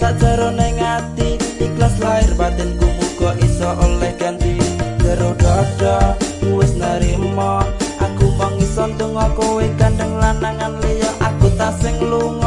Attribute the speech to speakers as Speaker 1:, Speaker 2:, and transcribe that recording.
Speaker 1: pendam sak jarone ngati ikhlas lahir batin ku muga iso oleh ganti. Jero dada wis narima aku mong iso ndonga kowe kandeng lanangan liya aku tak sing lunga